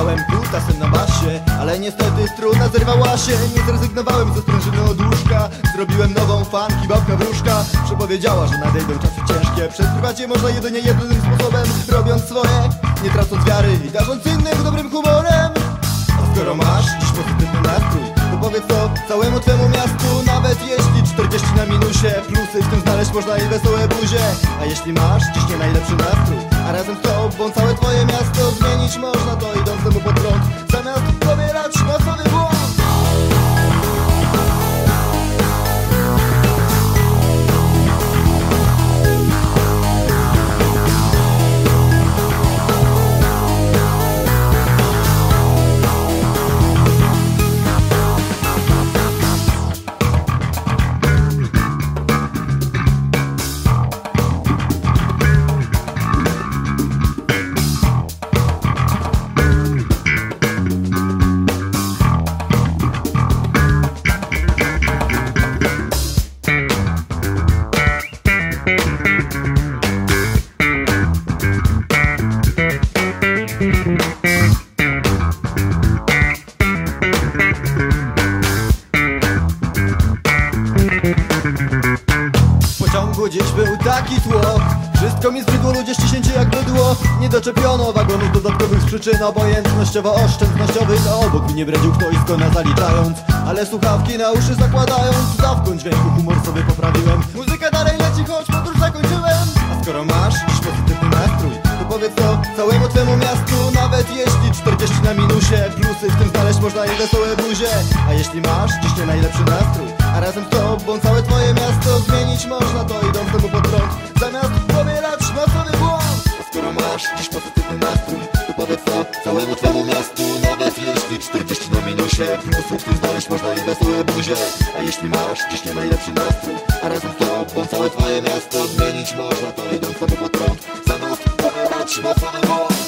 Miałem kutasem na basie Ale niestety struna zerwała się. Nie zrezygnowałem ze sprężyny od łóżka. Zrobiłem nową fanki, babka wróżka. Przepowiedziała, że nadejdą czasy ciężkie. Przetrwać je można jedynie jednym sposobem Robiąc swoje, nie tracąc wiary I darząc innych dobrym humorem. Można i wesołe buzie A jeśli masz dziś nie najlepszy nastrój. A razem z tobą całe twoje miasto Zmienić można to idąc temu Dziś był taki tłok. Wszystko mi zbrzydło, ludzie ściśnięci jak bydło Nie doczepiono wagonów dodatkowych z przyczyn obojętnościowo-oszczędnościowych A obok mnie bredził ktoś z kona zaliczając. Ale słuchawki na uszy zakładając Dawką dźwięku humor sobie poprawiłem. Muzyka dalej leci, choć podróż zakończyłem. A skoro masz dziś pozytywny nastrój To powiedz to całemu twemu miastu. Nawet jeśli 40 na minusie Plusy w tym znaleźć można i wesołe buzie. A jeśli masz dziś najlepszy nastrój A razem z tobą całe twoje miasto Zmienić można to idąc temu pod prąd Zamiast pobierać masowy błąd. Skoro masz dziś pozytywny nastrój To powiedz to całemu twemu miastu. Nawet jeśli 40 na minusie tym znaleźć można i wesołe buzie. A jeśli masz dziś nie najlepszy nastrój A razem z tobą całe twoje miasto Zmienić można to idąc temu pod prąd Zamiast pobierać masowy błąd